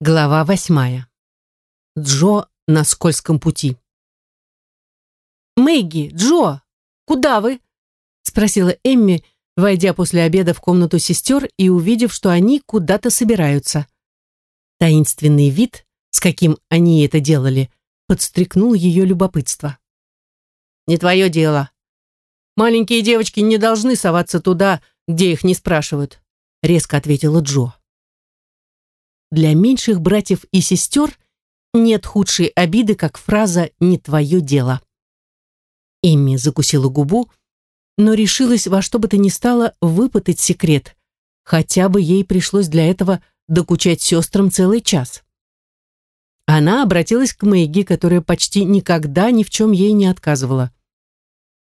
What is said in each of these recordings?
Глава восьмая. Джо на скользком пути. «Мэгги, Джо, куда вы?» спросила Эмми, войдя после обеда в комнату сестер и увидев, что они куда-то собираются. Таинственный вид, с каким они это делали, подстрекнул ее любопытство. «Не твое дело. Маленькие девочки не должны соваться туда, где их не спрашивают», резко ответила Джо. Для меньших братьев и сестер нет худшей обиды, как фраза «не твое дело». Эмми закусила губу, но решилась во что бы то ни стало выпытать секрет, хотя бы ей пришлось для этого докучать сестрам целый час. Она обратилась к Мэгги, которая почти никогда ни в чем ей не отказывала.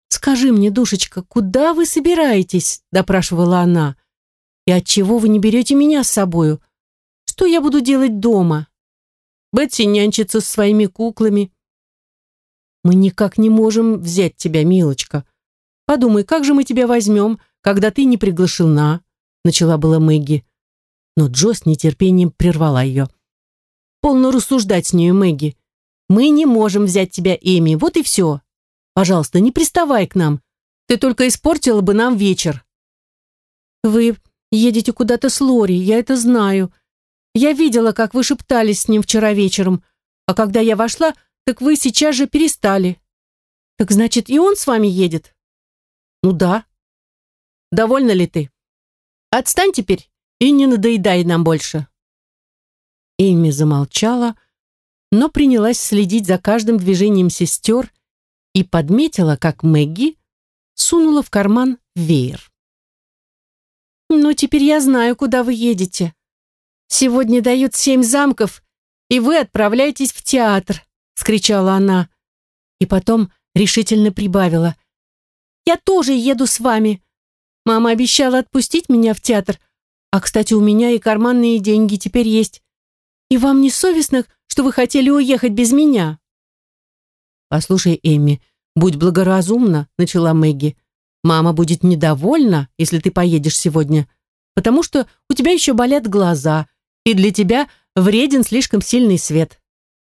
«Скажи мне, душечка, куда вы собираетесь?» – допрашивала она. «И отчего вы не берете меня с собою? Что я буду делать дома? Бетси нянчится с своими куклами. Мы никак не можем взять тебя, милочка. Подумай, как же мы тебя возьмем, когда ты не приглашена? Начала была Мэгги. Но Джо с нетерпением прервала ее. Полно рассуждать с нею, Мэгги. Мы не можем взять тебя, Эми, вот и все. Пожалуйста, не приставай к нам. Ты только испортила бы нам вечер. Вы едете куда-то с Лори, я это знаю, я видела, как вы шептались с ним вчера вечером, а когда я вошла, так вы сейчас же перестали. Так значит, и он с вами едет? Ну да. Довольна ли ты? Отстань теперь и не надоедай нам больше. Эми замолчала, но принялась следить за каждым движением сестер и подметила, как Мэгги сунула в карман веер. «Ну, теперь я знаю, куда вы едете», Сегодня дают семь замков, и вы отправляетесь в театр», — скричала она. И потом решительно прибавила. «Я тоже еду с вами. Мама обещала отпустить меня в театр, а, кстати, у меня и карманные деньги теперь есть. И вам не совестно, что вы хотели уехать без меня?» «Послушай, Эмми, будь благоразумна», — начала Мэгги. «Мама будет недовольна, если ты поедешь сегодня, потому что у тебя еще болят глаза, и для тебя вреден слишком сильный свет.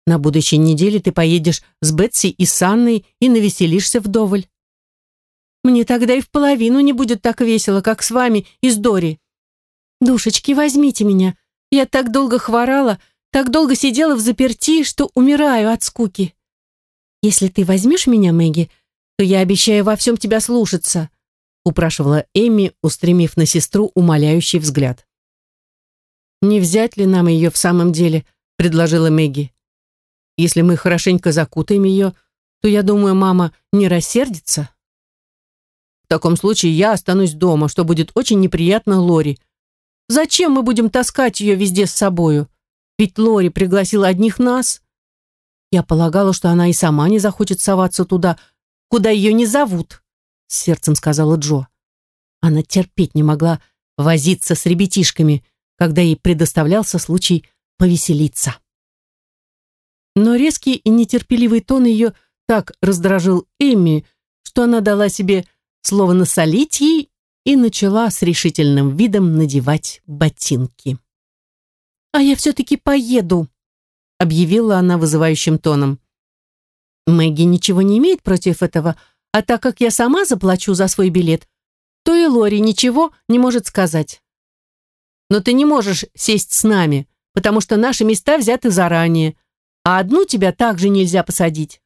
На будущей неделе ты поедешь с Бетси и с Анной и навеселишься вдоволь. Мне тогда и в половину не будет так весело, как с вами и с Дори. Душечки, возьмите меня. Я так долго хворала, так долго сидела в заперти, что умираю от скуки. Если ты возьмешь меня, Мэгги, то я обещаю во всем тебя слушаться», упрашивала Эми, устремив на сестру умоляющий взгляд. «Не взять ли нам ее в самом деле?» — предложила Мэгги. «Если мы хорошенько закутаем ее, то, я думаю, мама не рассердится». «В таком случае я останусь дома, что будет очень неприятно Лори. Зачем мы будем таскать ее везде с собою? Ведь Лори пригласила одних нас». Я полагала, что она и сама не захочет соваться туда, куда ее не зовут, сердцем сказала Джо. Она терпеть не могла возиться с ребятишками, когда ей предоставлялся случай повеселиться. Но резкий и нетерпеливый тон ее так раздражил Эмми, что она дала себе слово насолить ей и начала с решительным видом надевать ботинки. «А я все-таки поеду», — объявила она вызывающим тоном. «Мэгги ничего не имеет против этого, а так как я сама заплачу за свой билет, то и Лори ничего не может сказать но ты не можешь сесть с нами, потому что наши места взяты заранее, а одну тебя также нельзя посадить.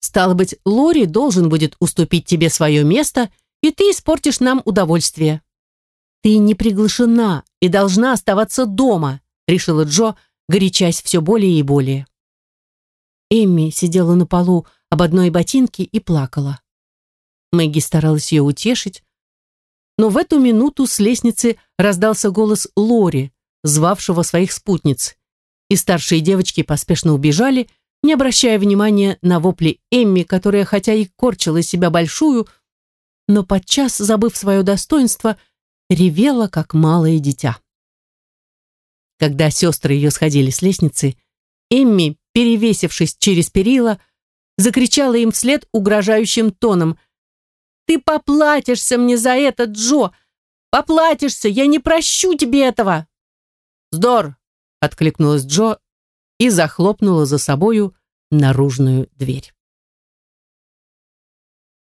Стало быть, Лори должен будет уступить тебе свое место, и ты испортишь нам удовольствие. Ты не приглашена и должна оставаться дома, решила Джо, горячась все более и более. Эмми сидела на полу об одной ботинке и плакала. Мэгги старалась ее утешить, но в эту минуту с лестницы раздался голос Лори, звавшего своих спутниц, и старшие девочки поспешно убежали, не обращая внимания на вопли Эмми, которая, хотя и корчила себя большую, но подчас, забыв свое достоинство, ревела, как малое дитя. Когда сестры ее сходили с лестницы, Эмми, перевесившись через перила, закричала им вслед угрожающим тоном ты поплатишься мне за это, Джо! Поплатишься! Я не прощу тебе этого!» «Здор! — откликнулась Джо и захлопнула за собою наружную дверь.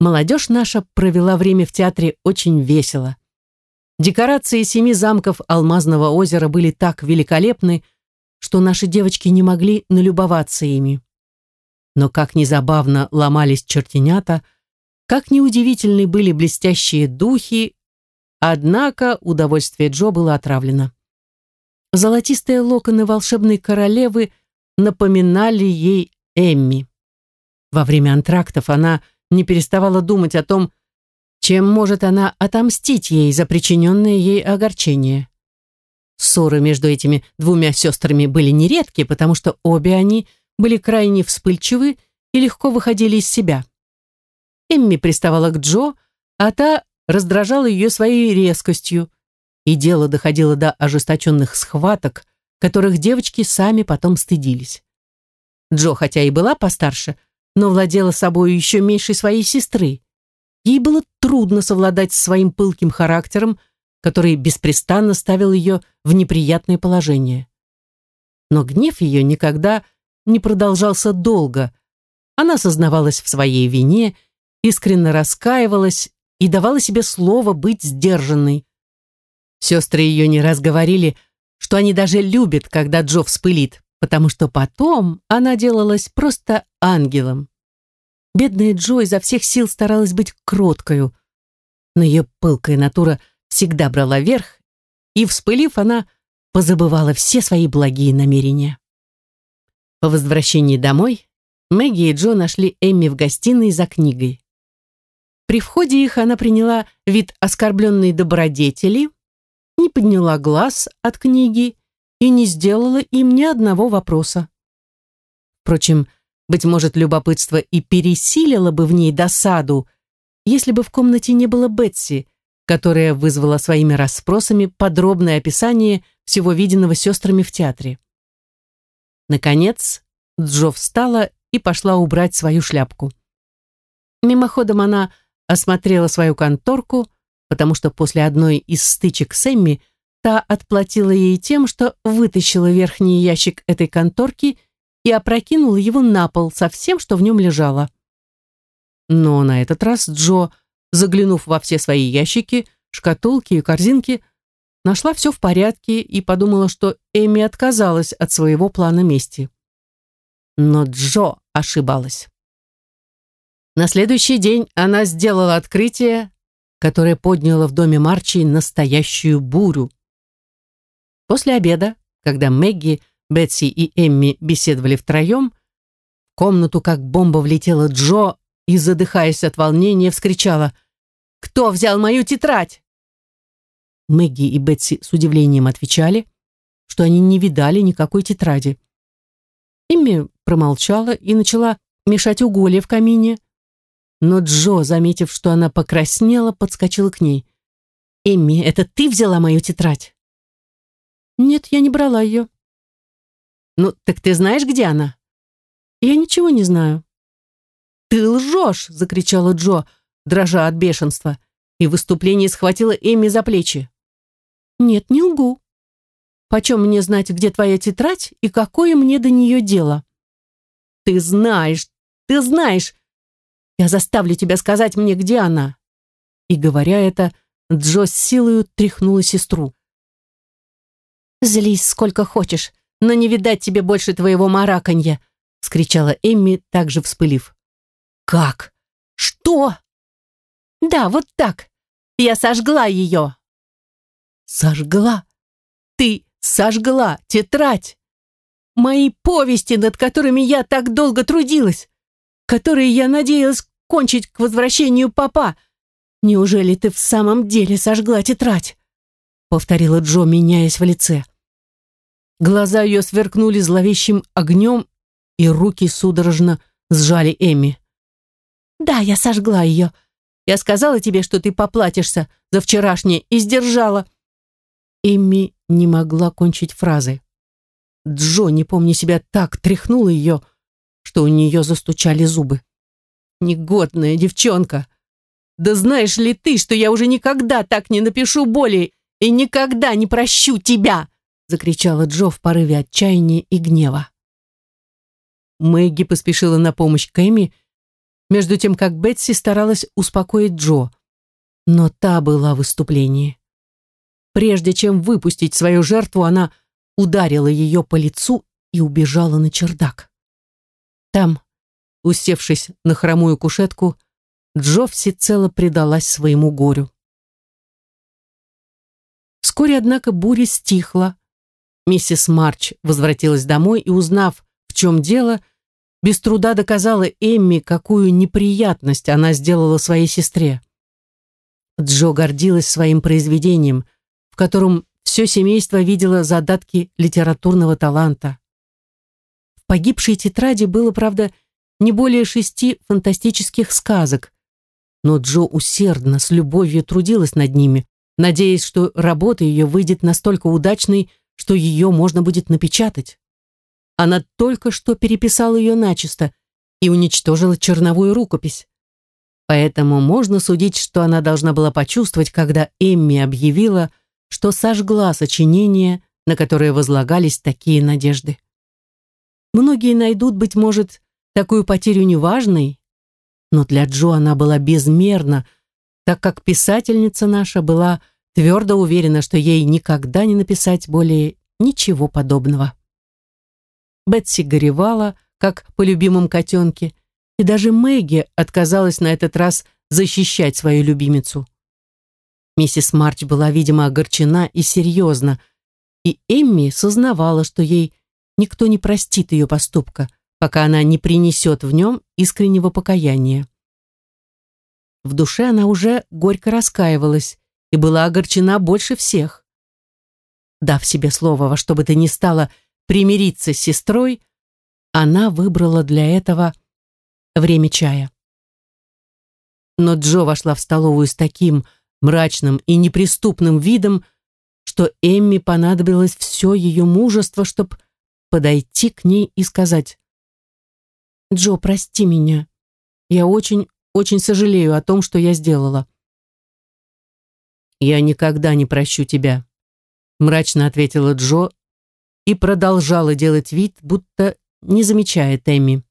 Молодежь наша провела время в театре очень весело. Декорации семи замков Алмазного озера были так великолепны, что наши девочки не могли налюбоваться ими. Но как незабавно ломались чертенята, как неудивительны были блестящие духи, однако удовольствие Джо было отравлено. Золотистые локоны волшебной королевы напоминали ей Эмми. Во время антрактов она не переставала думать о том, чем может она отомстить ей за причиненное ей огорчение. Ссоры между этими двумя сестрами были нередки, потому что обе они были крайне вспыльчивы и легко выходили из себя. Эмми приставала к Джо, а та раздражала ее своей резкостью, и дело доходило до ожесточенных схваток, которых девочки сами потом стыдились. Джо, хотя и была постарше, но владела собой еще меньше своей сестры. Ей было трудно совладать с своим пылким характером, который беспрестанно ставил ее в неприятное положение. Но гнев ее никогда не продолжался долго. Она сознавалась в своей вине, искренне раскаивалась и давала себе слово быть сдержанной. Сестры ее не раз говорили, что они даже любят, когда Джо вспылит, потому что потом она делалась просто ангелом. Бедная Джо изо всех сил старалась быть кроткою, но ее пылкая натура всегда брала верх, и, вспылив, она позабывала все свои благие намерения. По возвращении домой Мэгги и Джо нашли Эмми в гостиной за книгой. При входе их она приняла вид оскорбленной добродетели, не подняла глаз от книги и не сделала им ни одного вопроса. Впрочем, быть может, любопытство и пересилило бы в ней досаду, если бы в комнате не было Бетси, которая вызвала своими расспросами подробное описание всего виденного сестрами в театре. Наконец, Джо встала и пошла убрать свою шляпку. Мимоходом она осмотрела свою конторку, потому что после одной из стычек с Эмми та отплатила ей тем, что вытащила верхний ящик этой конторки и опрокинула его на пол со всем, что в нем лежало. Но на этот раз Джо, заглянув во все свои ящики, шкатулки и корзинки, нашла все в порядке и подумала, что Эми отказалась от своего плана мести. Но Джо ошибалась. На следующий день она сделала открытие, которое подняло в доме Марчи настоящую бурю. После обеда, когда Мэгги, Бетси и Эмми беседовали втроем, в комнату как бомба влетела Джо и, задыхаясь от волнения, вскричала «Кто взял мою тетрадь?» Мэгги и Бетси с удивлением отвечали, что они не видали никакой тетради. Эмми промолчала и начала мешать уголья в камине, но Джо, заметив, что она покраснела, подскочила к ней. «Эмми, это ты взяла мою тетрадь?» «Нет, я не брала ее». «Ну, так ты знаешь, где она?» «Я ничего не знаю». «Ты лжешь!» — закричала Джо, дрожа от бешенства, и в выступлении схватила Эмми за плечи. «Нет, не лгу. Почем мне знать, где твоя тетрадь и какое мне до нее дело?» «Ты знаешь, ты знаешь! Я заставлю тебя сказать мне, где она!» И, говоря это, Джо с силою тряхнула сестру. «Злись сколько хочешь, но не видать тебе больше твоего мараканья!» — скричала Эмми, также вспылив. «Как? Что?» «Да, вот так. Я сожгла ее». «Сожгла? Ты сожгла тетрадь? Мои повести, над которыми я так долго трудилась, которые я надеялась кончить к возвращению папа. Неужели ты в самом деле сожгла тетрадь?» Повторила Джо, меняясь в лице. Глаза ее сверкнули зловещим огнем, и руки судорожно сжали Эми. «Да, я сожгла ее. Я сказала тебе, что ты поплатишься за вчерашнее, и сдержала». Эми не могла кончить фразы. Джо, не помня себя, так тряхнула ее, что у нее застучали зубы. «Негодная девчонка! Да знаешь ли ты, что я уже никогда так не напишу более и никогда не прощу тебя!» закричала Джо в порыве отчаяния и гнева. Мэгги поспешила на помощь Кэми, между тем как Бетси старалась успокоить Джо. Но та была в выступлении. Прежде чем выпустить свою жертву, она ударила ее по лицу и убежала на чердак. Там, усевшись на хромую кушетку, Джо всецело предалась своему горю. Вскоре, однако, буря стихла. Миссис Марч возвратилась домой и, узнав, в чем дело, без труда доказала Эмми, какую неприятность она сделала своей сестре. Джо гордилась своим произведением, в котором все семейство видело задатки литературного таланта. В погибшей тетради было, правда, не более шести фантастических сказок, но Джо усердно, с любовью трудилась над ними, надеясь, что работа ее выйдет настолько удачной, что ее можно будет напечатать. Она только что переписала ее начисто и уничтожила черновую рукопись. Поэтому можно судить, что она должна была почувствовать, когда Эмми объявила, что сожгла сочинение, на которое возлагались такие надежды. Многие найдут, быть может, такую потерю неважной, но для Джо она была безмерна, так как писательница наша была твердо уверена, что ей никогда не написать более ничего подобного. Бетси горевала, как по любимым котенке, и даже Мэгги отказалась на этот раз защищать свою любимицу. Миссис Марч была, видимо, огорчена и серьезна, и Эмми сознавала, что ей никто не простит ее поступка, пока она не принесет в нем искреннего покаяния. В душе она уже горько раскаивалась и была огорчена больше всех. Дав себе слово во что бы то ни стало примириться с сестрой, она выбрала для этого время чая. Но Джо вошла в столовую с таким мрачным и неприступным видом, что Эмми понадобилось все ее мужество, чтобы подойти к ней и сказать «Джо, прости меня. Я очень, очень сожалею о том, что я сделала». «Я никогда не прощу тебя», — мрачно ответила Джо и продолжала делать вид, будто не замечает Эмми.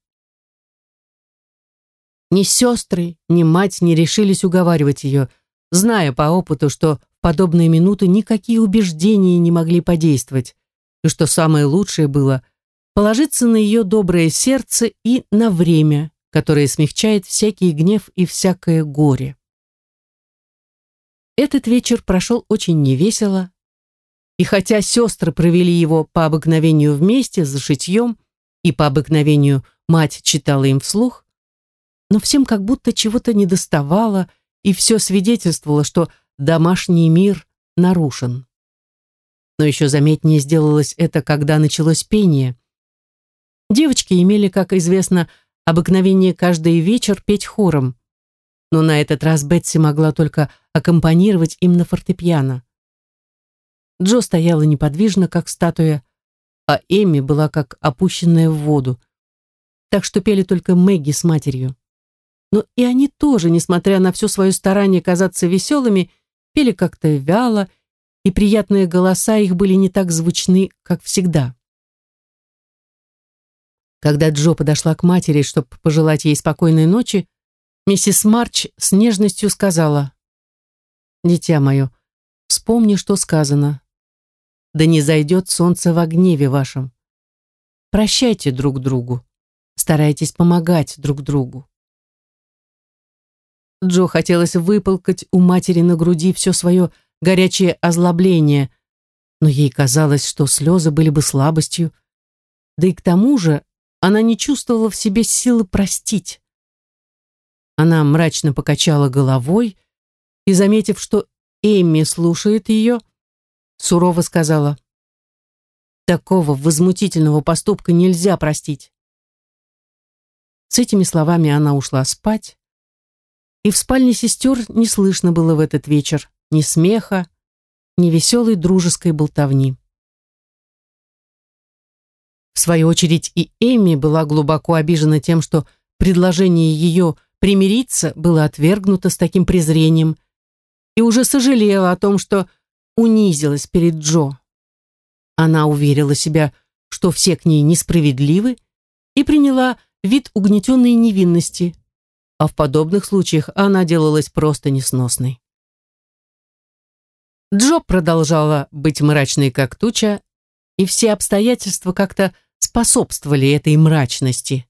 Ни сестры, ни мать не решились уговаривать ее, зная по опыту, что в подобные минуты никакие убеждения не могли подействовать, и что самое лучшее было положиться на ее доброе сердце и на время, которое смягчает всякий гнев и всякое горе. Этот вечер прошел очень невесело, и хотя сестры провели его по обыкновению вместе за шитьем, и по обыкновению мать читала им вслух, но всем как будто чего-то недоставало, и все свидетельствовало, что домашний мир нарушен. Но еще заметнее сделалось это, когда началось пение. Девочки имели, как известно, обыкновение каждый вечер петь хором, но на этот раз Бетси могла только аккомпанировать им на фортепиано. Джо стояла неподвижно, как статуя, а Эми была как опущенная в воду. Так что пели только Мэгги с матерью. Но и они тоже, несмотря на все свое старание казаться веселыми, пели как-то вяло, и приятные голоса их были не так звучны, как всегда. Когда Джо подошла к матери, чтобы пожелать ей спокойной ночи, миссис Марч с нежностью сказала, «Дитя мое, вспомни, что сказано да не зайдет солнце в гневе вашем. Прощайте друг другу, старайтесь помогать друг другу. Джо хотелось выполкать у матери на груди все свое горячее озлобление, но ей казалось, что слезы были бы слабостью, да и к тому же она не чувствовала в себе силы простить. Она мрачно покачала головой и, заметив, что Эмми слушает ее, сурово сказала. Такого возмутительного поступка нельзя простить. С этими словами она ушла спать, и в спальне сестер не слышно было в этот вечер ни смеха, ни веселой дружеской болтовни. В свою очередь и Эми была глубоко обижена тем, что предложение ее примириться было отвергнуто с таким презрением, и уже сожалела о том, что унизилась перед Джо. Она уверила себя, что все к ней несправедливы, и приняла вид угнетенной невинности, а в подобных случаях она делалась просто несносной. Джо продолжала быть мрачной, как туча, и все обстоятельства как-то способствовали этой мрачности.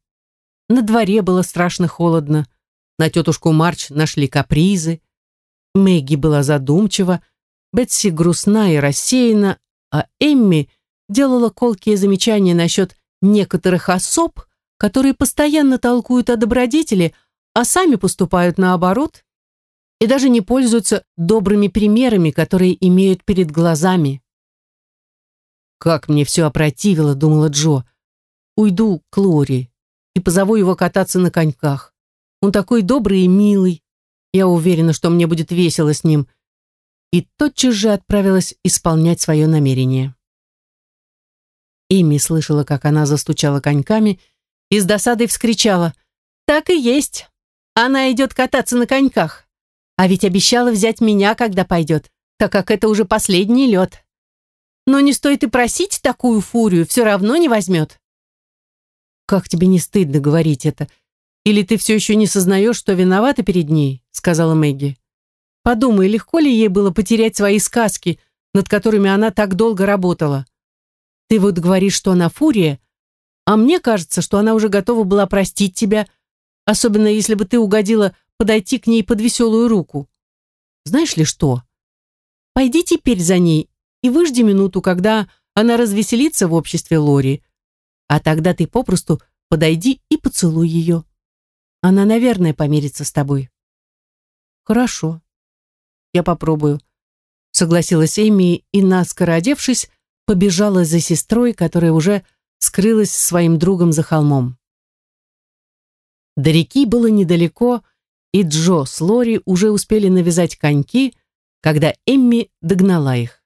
На дворе было страшно холодно, на тетушку Марч нашли капризы, Мэгги была задумчива, Бетси грустна и рассеяна, а Эмми делала колкие замечания насчет некоторых особ, которые постоянно толкуют о добродетели, а сами поступают наоборот и даже не пользуются добрыми примерами, которые имеют перед глазами. «Как мне все опротивило», — думала Джо. «Уйду к Лори и позову его кататься на коньках. Он такой добрый и милый. Я уверена, что мне будет весело с ним». И тотчас же отправилась исполнять свое намерение. Эми слышала, как она застучала коньками и с досадой вскричала. «Так и есть. Она идет кататься на коньках. А ведь обещала взять меня, когда пойдет, так как это уже последний лед. Но не стоит и просить такую фурию, все равно не возьмет. «Как тебе не стыдно говорить это? Или ты все еще не сознаешь, что виновата перед ней?» сказала Мэгги. «Подумай, легко ли ей было потерять свои сказки, над которыми она так долго работала? Ты вот говоришь, что она фурия, а мне кажется, что она уже готова была простить тебя, особенно если бы ты угодила подойти к ней под веселую руку. Знаешь ли что? Пойди теперь за ней и выжди минуту, когда она развеселится в обществе Лори, а тогда ты попросту подойди и поцелуй ее. Она, наверное, помирится с тобой. Хорошо. Я попробую. Согласилась Эми и, наскоро одевшись, побежала за сестрой, которая уже скрылась своим другом за холмом. До реки было недалеко, и Джо с Лори уже успели навязать коньки, когда Эмми догнала их.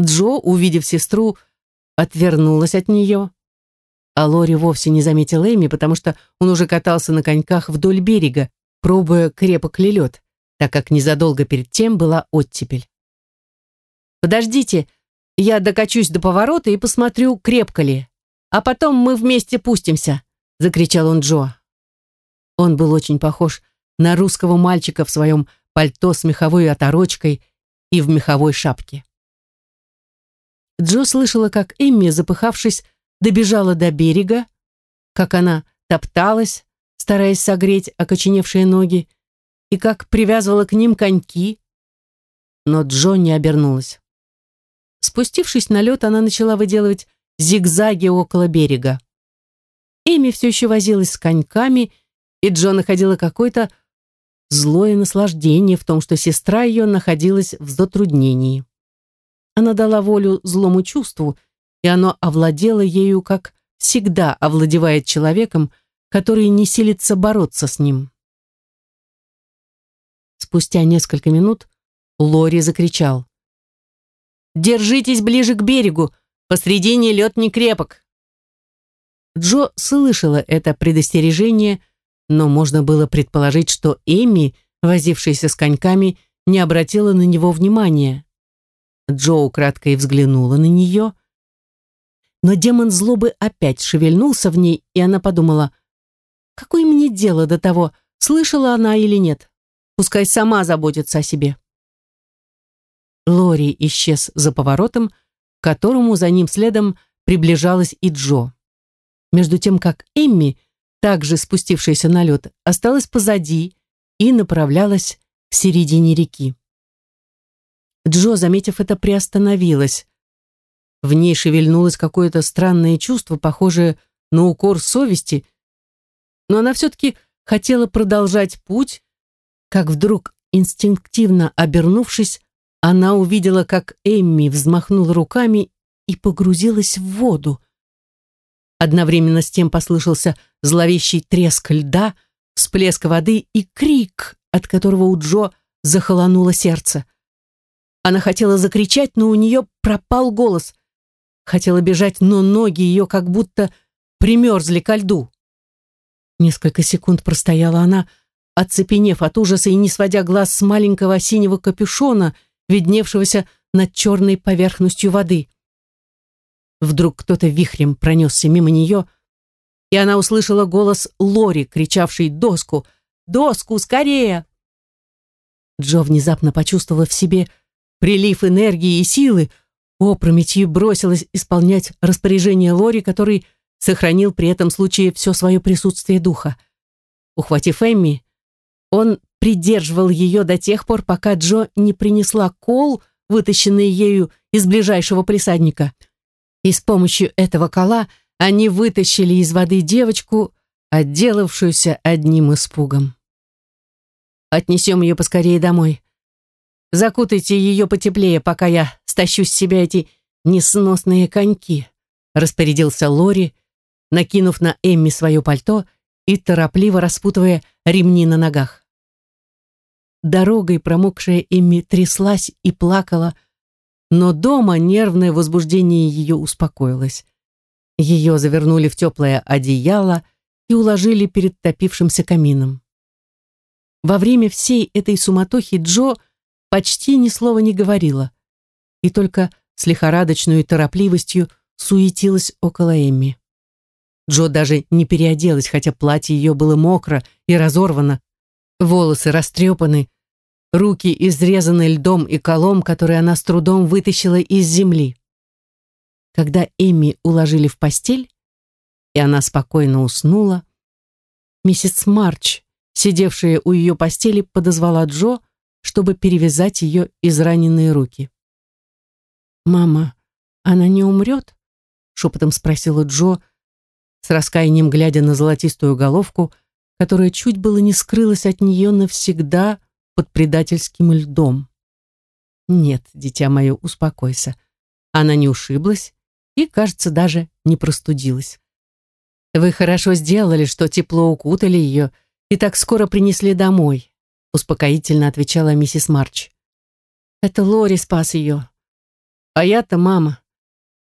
Джо, увидев сестру, отвернулась от нее, а Лори вовсе не заметил Эмми, потому что он уже катался на коньках вдоль берега, пробуя крепок ли лед, так как незадолго перед тем была оттепель. «Подождите, я докачусь до поворота и посмотрю, крепко ли, а потом мы вместе пустимся», закричал он Джо. Он был очень похож на русского мальчика в своем пальто с меховой оторочкой и в меховой шапке. Джо слышала, как Эмми, запыхавшись, добежала до берега, как она топталась, стараясь согреть окоченевшие ноги, и как привязывала к ним коньки, но Джо не обернулась. Спустившись на лед, она начала выделывать зигзаги около берега. Эми все еще возилась с коньками, и Джо находила какой-то злое наслаждение в том, что сестра ее находилась в затруднении. Она дала волю злому чувству, и оно овладело ею, как всегда овладевает человеком, который не силится бороться с ним. Спустя несколько минут Лори закричал. «Держитесь ближе к берегу, посредине лед не крепок». Джо слышала это предостережение, но можно было предположить, что Эми, возившаяся с коньками, не обратила на него внимания. Джо украдкой взглянула на нее, но демон злобы опять шевельнулся в ней, и она подумала, какое мне дело до того, слышала она или нет, пускай сама заботится о себе. Лори исчез за поворотом, к которому за ним следом приближалась и Джо. Между тем, как Эмми также спустившаяся на лед, осталась позади и направлялась к середине реки. Джо, заметив это, приостановилась. В ней шевельнулось какое-то странное чувство, похожее на укор совести, но она все-таки хотела продолжать путь, как вдруг, инстинктивно обернувшись, она увидела, как Эмми взмахнула руками и погрузилась в воду. Одновременно с тем послышался зловещий треск льда, всплеск воды и крик, от которого у Джо захолонуло сердце. Она хотела закричать, но у нее пропал голос. Хотела бежать, но ноги ее как будто примерзли ко льду. Несколько секунд простояла она, оцепенев от ужаса и не сводя глаз с маленького синего капюшона, видневшегося над черной поверхностью воды. Вдруг кто-то вихрем пронесся мимо нее, и она услышала голос Лори, кричавший «Доску! Доску! Скорее!» Джо внезапно почувствовала в себе прилив энергии и силы, опрометью бросилась исполнять распоряжение Лори, который сохранил при этом случае все свое присутствие духа. Ухватив Эмми, он придерживал ее до тех пор, пока Джо не принесла кол, вытащенный ею из ближайшего присадника. И с помощью этого кола они вытащили из воды девочку, отделавшуюся одним испугом. «Отнесем ее поскорее домой. Закутайте ее потеплее, пока я стащу с себя эти несносные коньки», распорядился Лори, накинув на Эмми свое пальто и торопливо распутывая ремни на ногах. Дорогой промокшая Эмми тряслась и плакала, но дома нервное возбуждение ее успокоилось. Ее завернули в теплое одеяло и уложили перед топившимся камином. Во время всей этой суматохи Джо почти ни слова не говорила и только с лихорадочной торопливостью суетилась около Эмми. Джо даже не переоделась, хотя платье ее было мокро и разорвано, волосы растрепаны, руки изрезаны льдом и колом, который она с трудом вытащила из земли. Когда Эми уложили в постель, и она спокойно уснула, миссис Марч, сидевшая у ее постели, подозвала Джо, чтобы перевязать ее израненные руки. «Мама, она не умрет?» — шепотом спросила Джо, — с раскаянием глядя на золотистую головку, которая чуть было не скрылась от нее навсегда под предательским льдом. Нет, дитя мое, успокойся. Она не ушиблась и, кажется, даже не простудилась. Вы хорошо сделали, что тепло укутали ее и так скоро принесли домой, успокоительно отвечала миссис Марч. Это Лори спас ее. А я-то мама.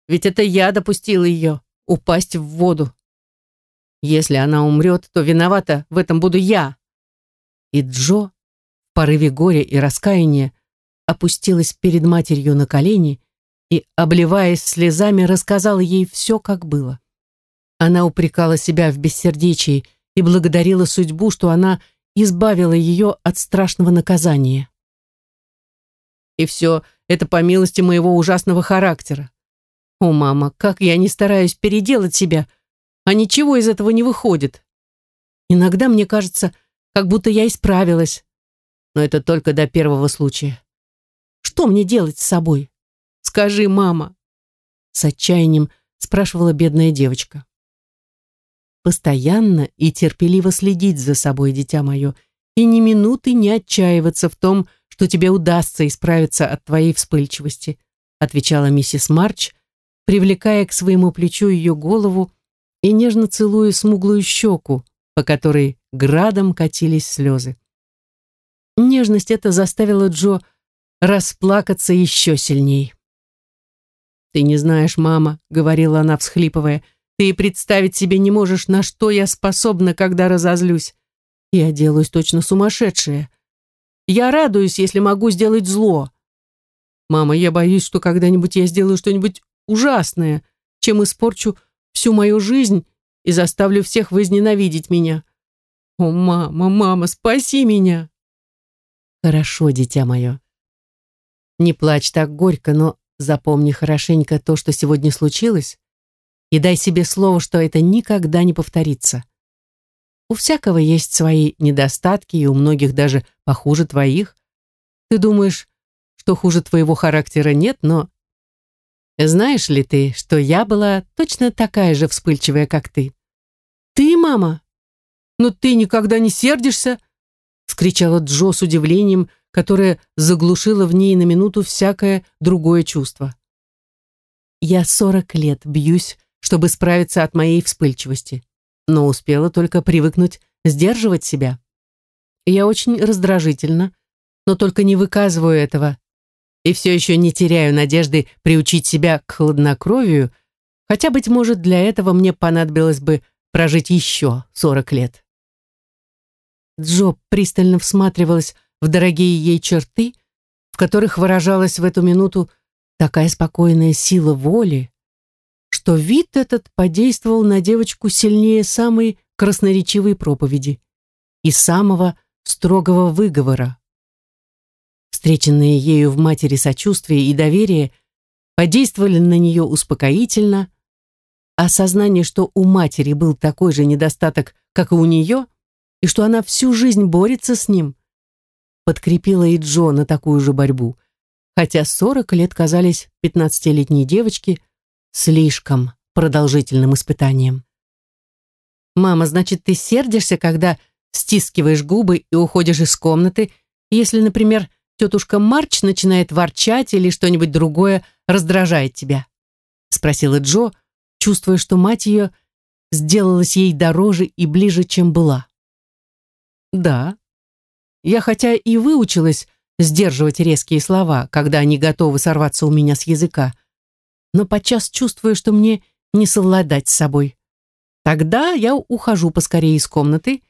Ведь это я допустила ее упасть в воду. Если она умрет, то виновата в этом буду я. И Джо, в порыве горя и раскаяния, опустилась перед матерью на колени и, обливаясь слезами, рассказала ей все, как было. Она упрекала себя в бессердечии и благодарила судьбу, что она избавила ее от страшного наказания. И все это по милости моего ужасного характера. О, мама, как я не стараюсь переделать себя, а ничего из этого не выходит. Иногда мне кажется, как будто я исправилась, но это только до первого случая. Что мне делать с собой? Скажи, мама. С отчаянием спрашивала бедная девочка. Постоянно и терпеливо следить за собой, дитя мое, и ни минуты не отчаиваться в том, что тебе удастся исправиться от твоей вспыльчивости, отвечала миссис Марч, привлекая к своему плечу ее голову и нежно целуя смуглую щеку, по которой градом катились слезы. Нежность эта заставила Джо расплакаться еще сильней. «Ты не знаешь, мама», — говорила она, всхлипывая, «ты представить себе не можешь, на что я способна, когда разозлюсь. Я делаюсь точно сумасшедшая. Я радуюсь, если могу сделать зло. Мама, я боюсь, что когда-нибудь я сделаю что-нибудь ужасное, чем испорчу всю мою жизнь и заставлю всех возненавидеть меня. О, мама, мама, спаси меня!» «Хорошо, дитя мое. Не плачь так горько, но запомни хорошенько то, что сегодня случилось, и дай себе слово, что это никогда не повторится. У всякого есть свои недостатки, и у многих даже похуже твоих. Ты думаешь, что хуже твоего характера нет, но знаешь ли ты, что я была точно такая же вспыльчивая, как ты? Ты, мама? Но ты никогда не сердишься? Скричала Джо с удивлением, которое заглушило в ней на минуту всякое другое чувство. Я сорок лет бьюсь, чтобы справиться от моей вспыльчивости, но успела только привыкнуть сдерживать себя. Я очень раздражительна, но только не выказываю этого и все еще не теряю надежды приучить себя к хладнокровию, хотя, быть может, для этого мне понадобилось бы прожить еще сорок лет. Джо пристально всматривалась в дорогие ей черты, в которых выражалась в эту минуту такая спокойная сила воли, что вид этот подействовал на девочку сильнее самой красноречивой проповеди и самого строгого выговора. Встреченные ею в матери сочувствие и доверие подействовали на нее успокоительно, а сознание, что у матери был такой же недостаток, как и у нее, и что она всю жизнь борется с ним, подкрепило и Джо на такую же борьбу, хотя 40 лет казались 15-летней девочке слишком продолжительным испытанием. «Мама, значит, ты сердишься, когда стискиваешь губы и уходишь из комнаты, если, например, тетушка Марч начинает ворчать или что-нибудь другое раздражает тебя?» спросила Джо, чувствуя, что мать ее сделалась ей дороже и ближе, чем была. «Да. Я хотя и выучилась сдерживать резкие слова, когда они готовы сорваться у меня с языка, но подчас чувствую, что мне не совладать с собой. Тогда я ухожу поскорее из комнаты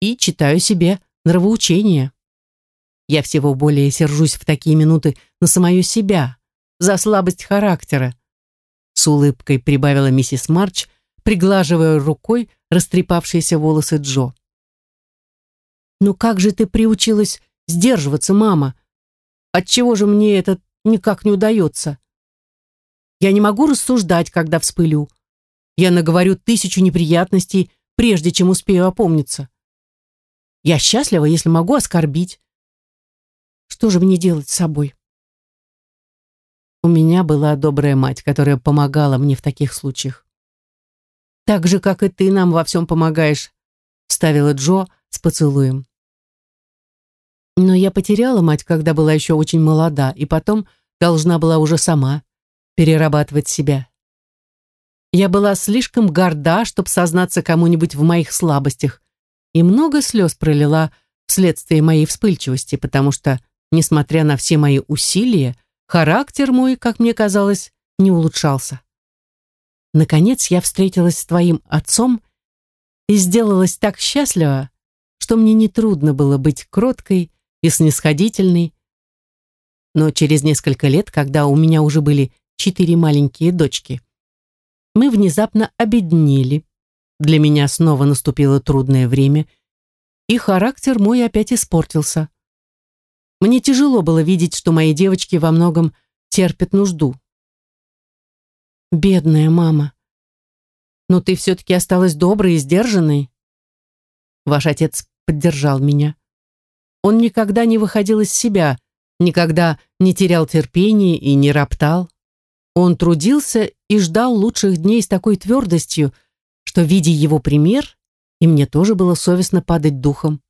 и читаю себе нравоучение. Я всего более сержусь в такие минуты на самое себя, за слабость характера. С улыбкой прибавила миссис Марч, приглаживая рукой растрепавшиеся волосы Джо. «Ну как же ты приучилась сдерживаться, мама? Отчего же мне это никак не удается? Я не могу рассуждать, когда вспылю. Я наговорю тысячу неприятностей, прежде чем успею опомниться. Я счастлива, если могу оскорбить. Что же мне делать с собой? У меня была добрая мать, которая помогала мне в таких случаях. Так же, как и ты нам во всем помогаешь, вставила Джо с поцелуем. Но я потеряла мать, когда была еще очень молода, и потом должна была уже сама перерабатывать себя. Я была слишком горда, чтобы сознаться кому-нибудь в моих слабостях, и много слез пролила вследствие моей вспыльчивости, потому что, несмотря на все мои усилия, характер мой, как мне казалось, не улучшался. Наконец я встретилась с твоим отцом и сделалась так счастлива, что мне нетрудно было быть кроткой и снисходительной. Но через несколько лет, когда у меня уже были четыре маленькие дочки, мы внезапно обеднели. Для меня снова наступило трудное время, и характер мой опять испортился. Мне тяжело было видеть, что мои девочки во многом терпят нужду. Бедная мама. Но ты все-таки осталась доброй и сдержанной. Ваш отец поддержал меня. Он никогда не выходил из себя, никогда не терял терпения и не роптал. Он трудился и ждал лучших дней с такой твердостью, что, видя его пример, и мне тоже было совестно падать духом.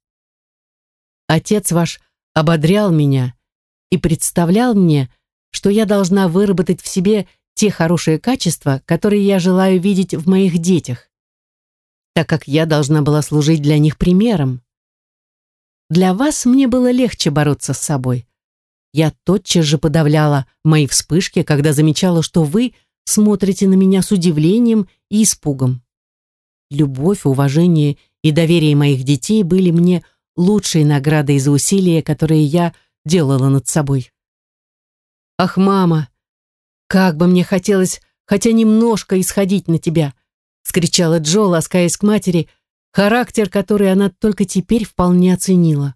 Отец ваш ободрял меня и представлял мне, что я должна выработать в себе те хорошие качества, которые я желаю видеть в моих детях, так как я должна была служить для них примером. Для вас мне было легче бороться с собой. Я тотчас же подавляла мои вспышки, когда замечала, что вы смотрите на меня с удивлением и испугом. Любовь, уважение и доверие моих детей были мне лучшей наградой за усилия, которые я делала над собой. Ах, мама, как бы мне хотелось хотя немножко исходить на тебя, скричала Джо, ласкаясь к матери, характер, который она только теперь вполне оценила.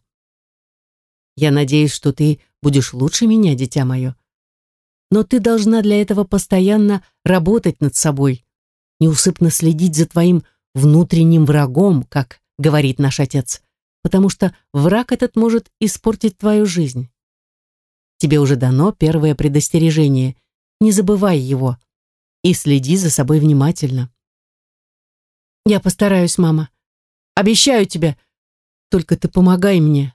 Я надеюсь, что ты будешь лучше меня, дитя мое. Но ты должна для этого постоянно работать над собой, неусыпно следить за твоим внутренним врагом, как говорит наш отец, потому что враг этот может испортить твою жизнь. Тебе уже дано первое предостережение. Не забывай его и следи за собой внимательно. Я постараюсь, мама. Обещаю тебе. Только ты помогай мне.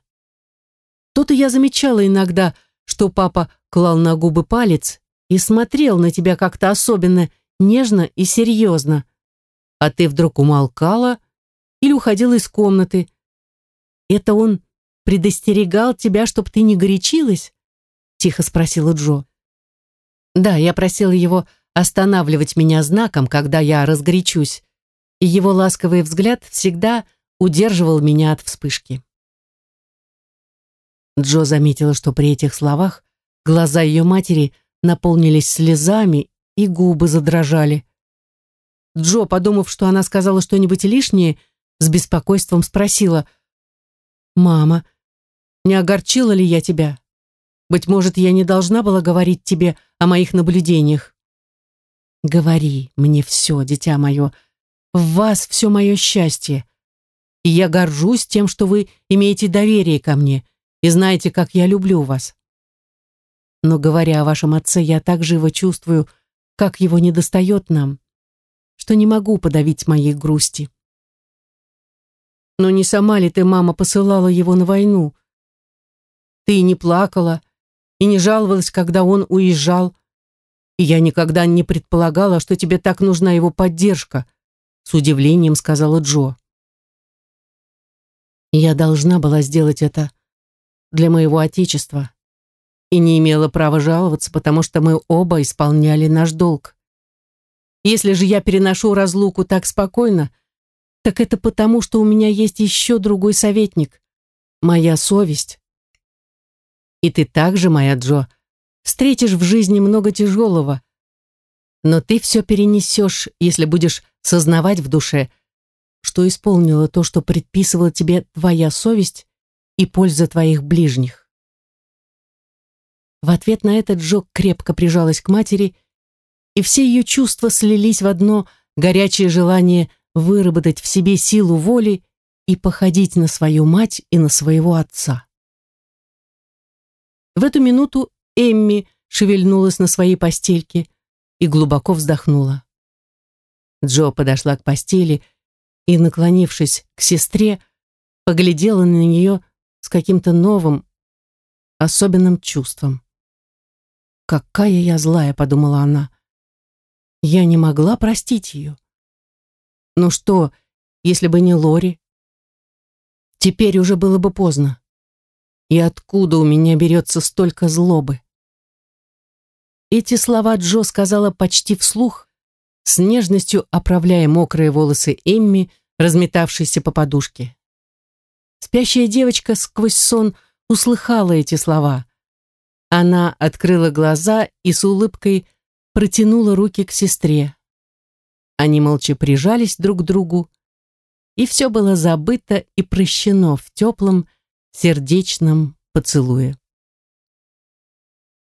То-то я замечала иногда, что папа клал на губы палец и смотрел на тебя как-то особенно нежно и серьезно. А ты вдруг умолкала или уходила из комнаты. Это он предостерегал тебя, чтобы ты не горячилась? Тихо спросила Джо. Да, я просила его останавливать меня знаком, когда я разгорячусь, и его ласковый взгляд всегда удерживал меня от вспышки. Джо заметила, что при этих словах глаза ее матери наполнились слезами и губы задрожали. Джо, подумав, что она сказала что-нибудь лишнее, с беспокойством спросила. «Мама, не огорчила ли я тебя? Быть может, я не должна была говорить тебе о моих наблюдениях?» «Говори мне все, дитя мое. В вас все мое счастье. И я горжусь тем, что вы имеете доверие ко мне и знаете, как я люблю вас. Но, говоря о вашем отце, я так живо чувствую, как его недостает нам, что не могу подавить моей грусти. Но не сама ли ты, мама, посылала его на войну? Ты не плакала и не жаловалась, когда он уезжал, и я никогда не предполагала, что тебе так нужна его поддержка, с удивлением сказала Джо. Я должна была сделать это для моего отечества и не имела права жаловаться, потому что мы оба исполняли наш долг. Если же я переношу разлуку так спокойно, так это потому, что у меня есть еще другой советник, моя совесть. И ты также, моя Джо, встретишь в жизни много тяжелого, но ты все перенесешь, если будешь сознавать в душе, что исполнила то, что предписывала тебе твоя совесть и польза твоих ближних. В ответ на это Джо крепко прижалась к матери, и все ее чувства слились в одно горячее желание выработать в себе силу воли и походить на свою мать и на своего отца. В эту минуту Эмми шевельнулась на своей постельке и глубоко вздохнула. Джо подошла к постели и, наклонившись к сестре, поглядела на нее с каким-то новым, особенным чувством. «Какая я злая», — подумала она. «Я не могла простить ее». «Ну что, если бы не Лори?» «Теперь уже было бы поздно. И откуда у меня берется столько злобы?» Эти слова Джо сказала почти вслух, с нежностью оправляя мокрые волосы Эмми, разметавшиеся по подушке. Спящая девочка сквозь сон услыхала эти слова. Она открыла глаза и с улыбкой протянула руки к сестре. Они молча прижались друг к другу, и все было забыто и прощено в теплом, сердечном поцелуе.